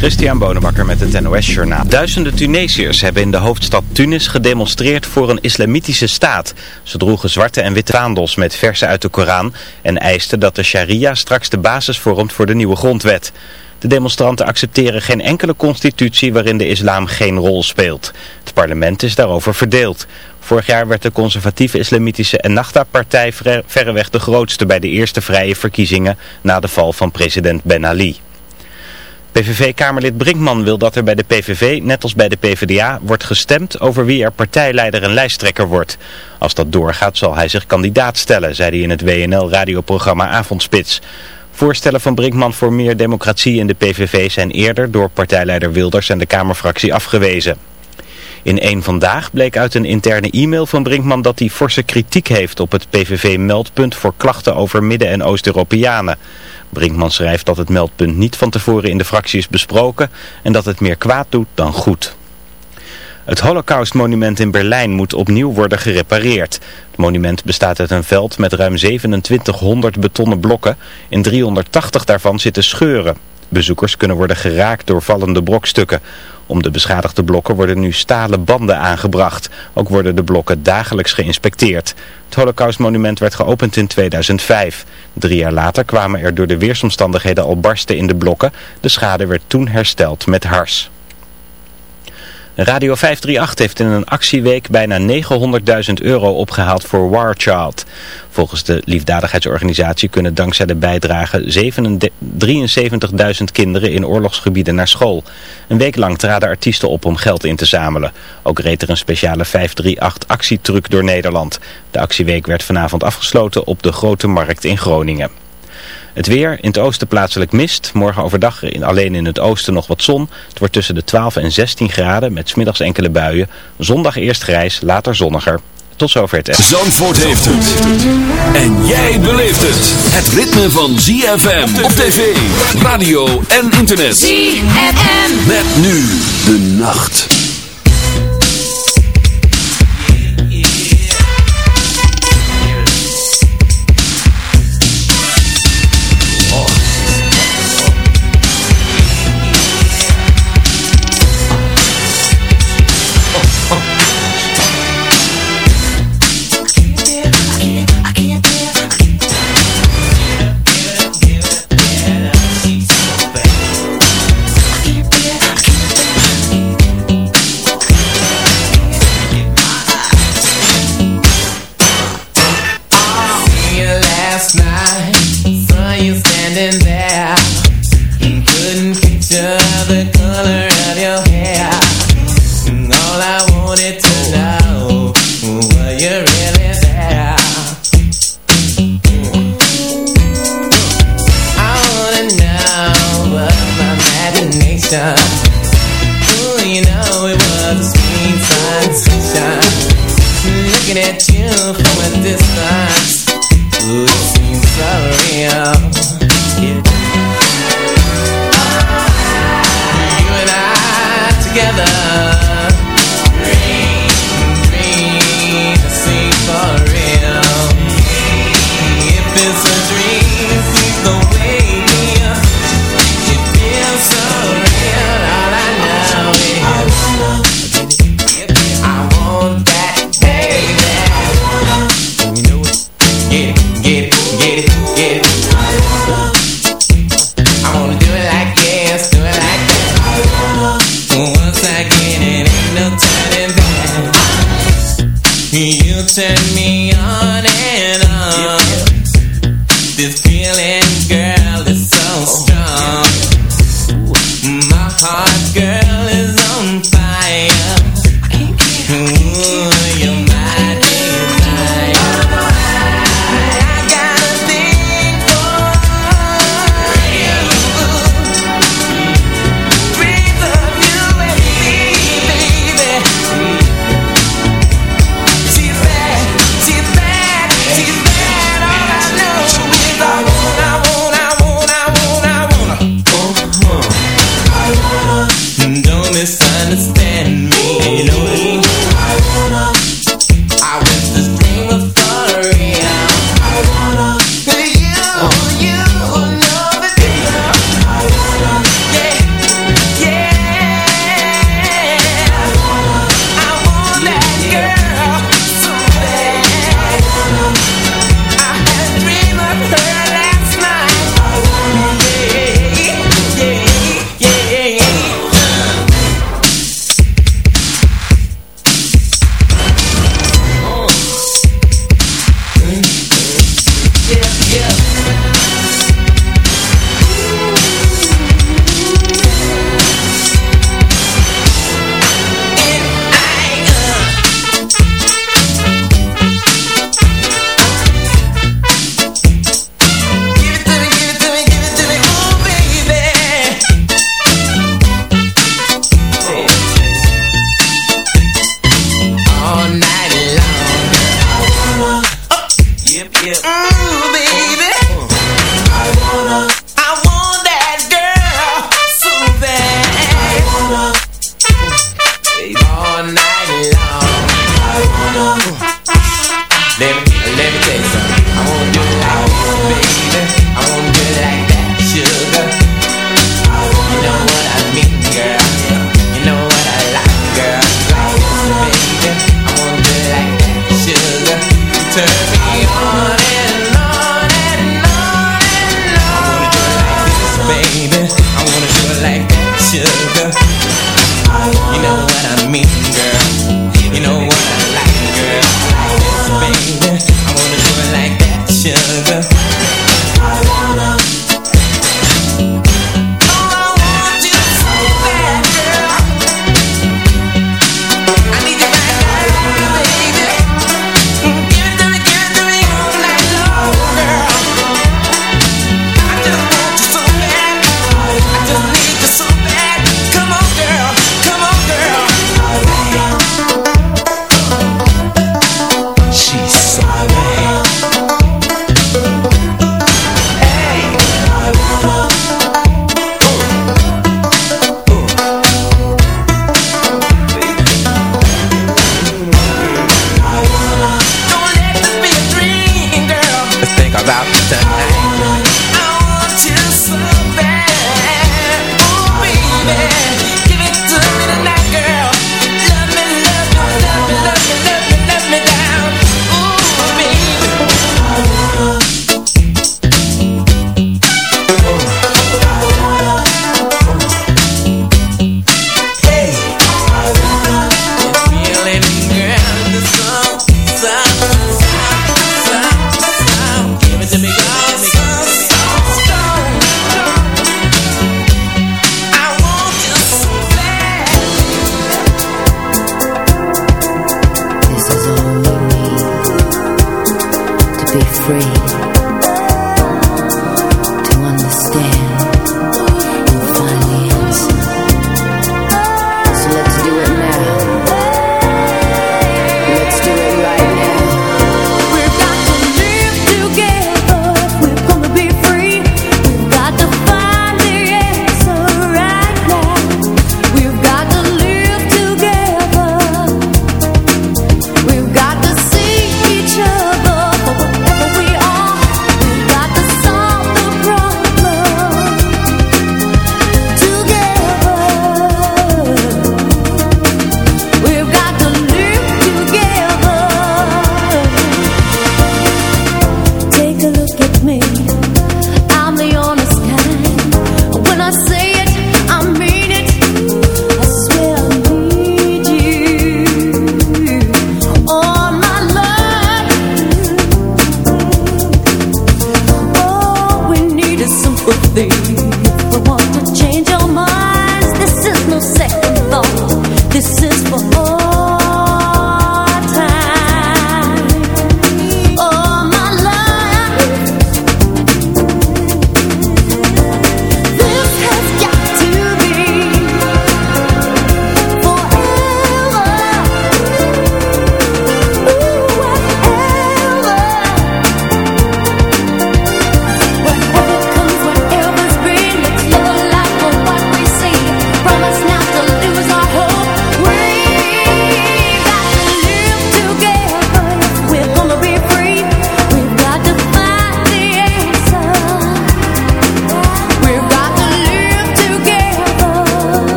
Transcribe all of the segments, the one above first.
Christian Bonenbakker met het NOS Journaal. Duizenden Tunesiërs hebben in de hoofdstad Tunis gedemonstreerd voor een islamitische staat. Ze droegen zwarte en witte vaandels met versen uit de Koran en eisten dat de sharia straks de basis vormt voor de nieuwe grondwet. De demonstranten accepteren geen enkele constitutie waarin de islam geen rol speelt. Het parlement is daarover verdeeld. Vorig jaar werd de conservatieve islamitische Ennahda-partij verreweg de grootste bij de eerste vrije verkiezingen na de val van president Ben Ali. PVV-kamerlid Brinkman wil dat er bij de PVV, net als bij de PvdA, wordt gestemd over wie er partijleider en lijsttrekker wordt. Als dat doorgaat zal hij zich kandidaat stellen, zei hij in het WNL-radioprogramma Avondspits. Voorstellen van Brinkman voor meer democratie in de PVV zijn eerder door partijleider Wilders en de Kamerfractie afgewezen. In één Vandaag bleek uit een interne e-mail van Brinkman dat hij forse kritiek heeft op het PVV-meldpunt voor klachten over Midden- en Oost-Europeanen. Brinkman schrijft dat het meldpunt niet van tevoren in de fractie is besproken en dat het meer kwaad doet dan goed. Het Holocaustmonument in Berlijn moet opnieuw worden gerepareerd. Het monument bestaat uit een veld met ruim 2700 betonnen blokken. In 380 daarvan zitten scheuren. Bezoekers kunnen worden geraakt door vallende brokstukken. Om de beschadigde blokken worden nu stalen banden aangebracht. Ook worden de blokken dagelijks geïnspecteerd. Het Holocaustmonument werd geopend in 2005. Drie jaar later kwamen er door de weersomstandigheden al barsten in de blokken. De schade werd toen hersteld met hars. Radio 538 heeft in een actieweek bijna 900.000 euro opgehaald voor War Child. Volgens de liefdadigheidsorganisatie kunnen dankzij de bijdrage 73.000 kinderen in oorlogsgebieden naar school. Een week lang traden artiesten op om geld in te zamelen. Ook reed er een speciale 538 actietruc door Nederland. De actieweek werd vanavond afgesloten op de Grote Markt in Groningen. Het weer, in het oosten plaatselijk mist. Morgen overdag in, alleen in het oosten nog wat zon. Het wordt tussen de 12 en 16 graden met smiddags enkele buien. Zondag eerst grijs, later zonniger. Tot zover het Zandvoort heeft het. En jij beleeft het. Het ritme van ZFM op tv, radio en internet. ZFM. Met nu de nacht.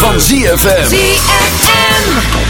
van ZFM. ZFM.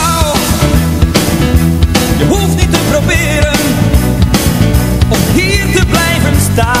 está.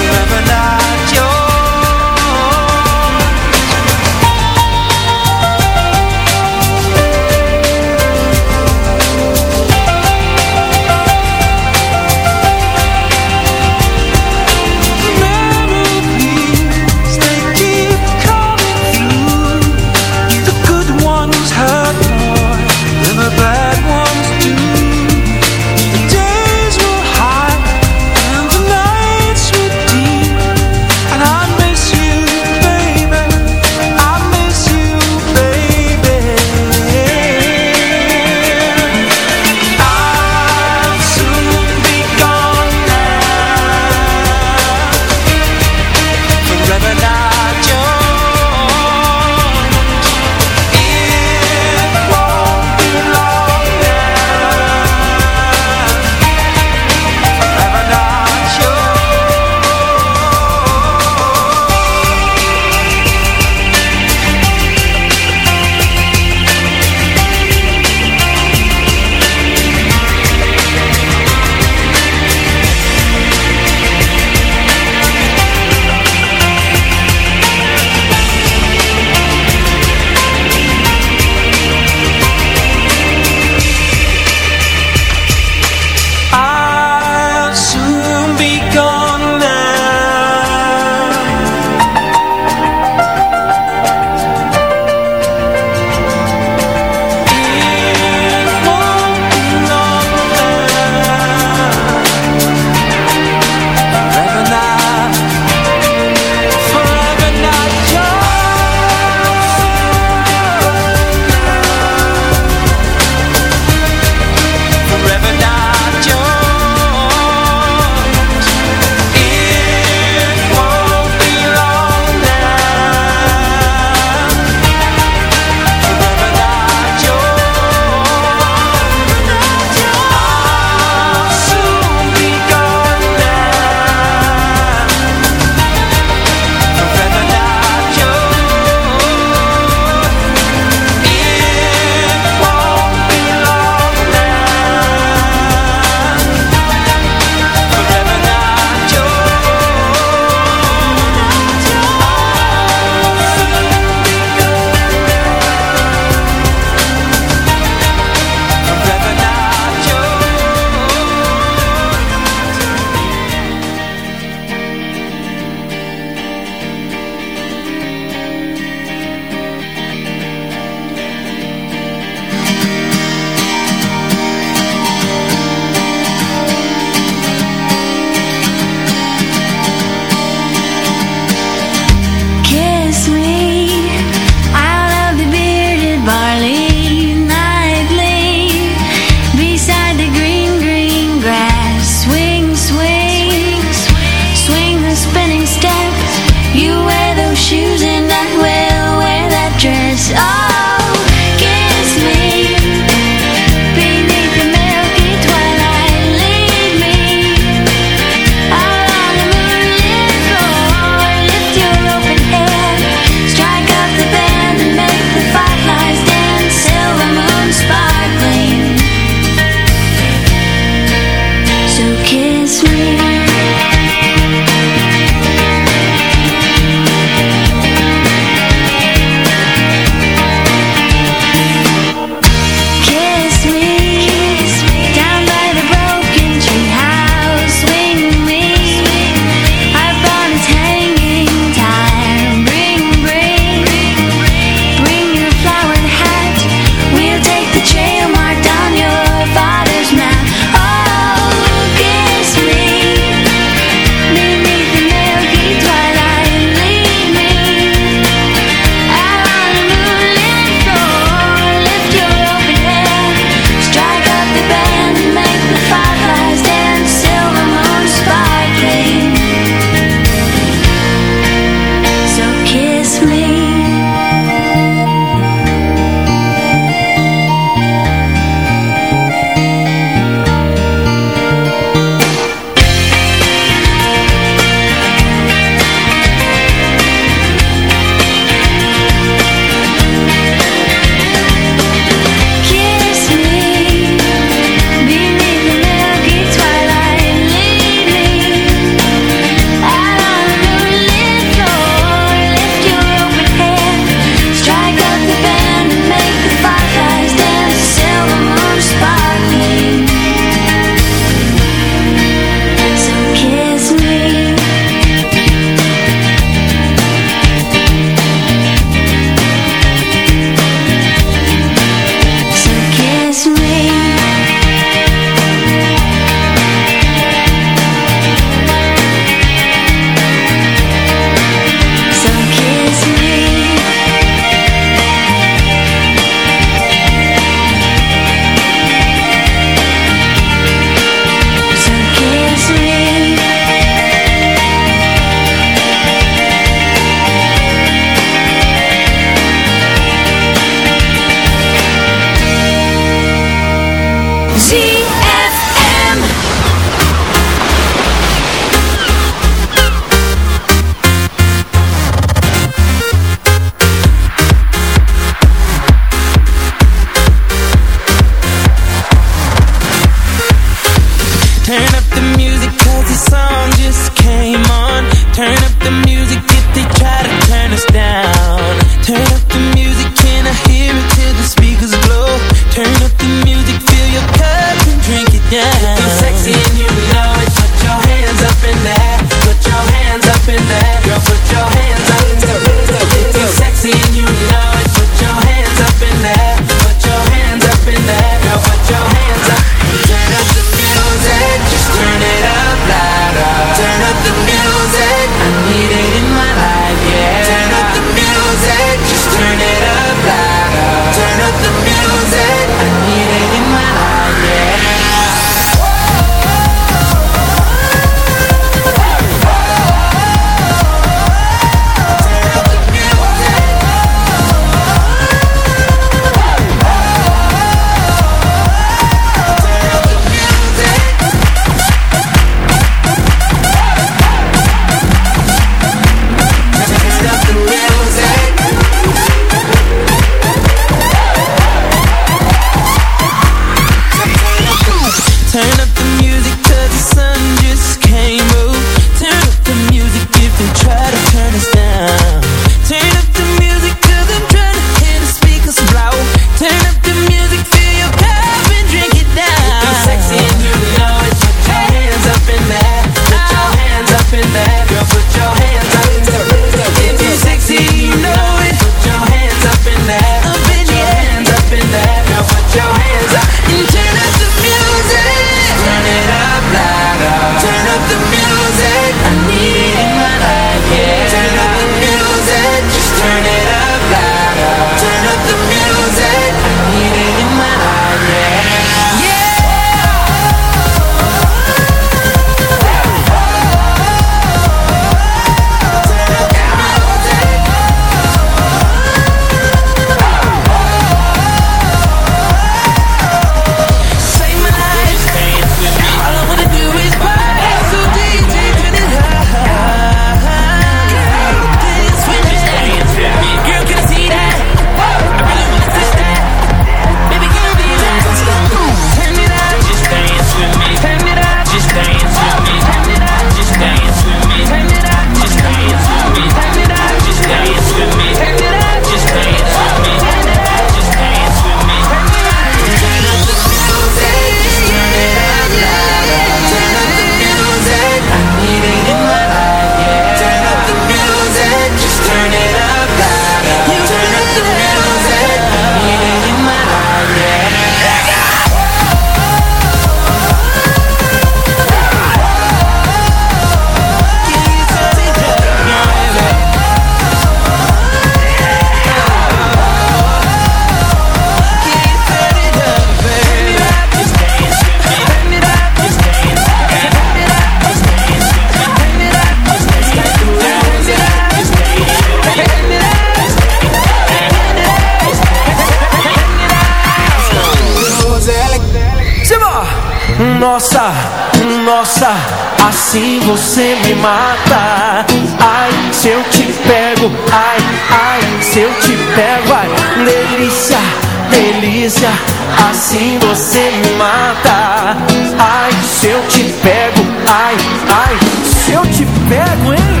Se eu te pego, hein?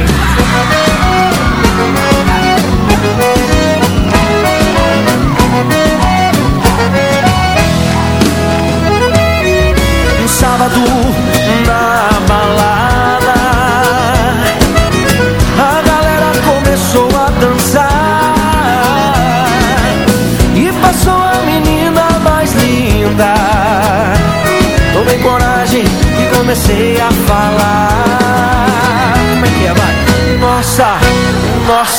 sábado na balada A galera começou a dançar. E passou a menina mais linda. Tomei coragem e comecei a falar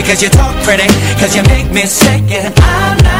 Because you talk pretty, cause you make me sick And I'm not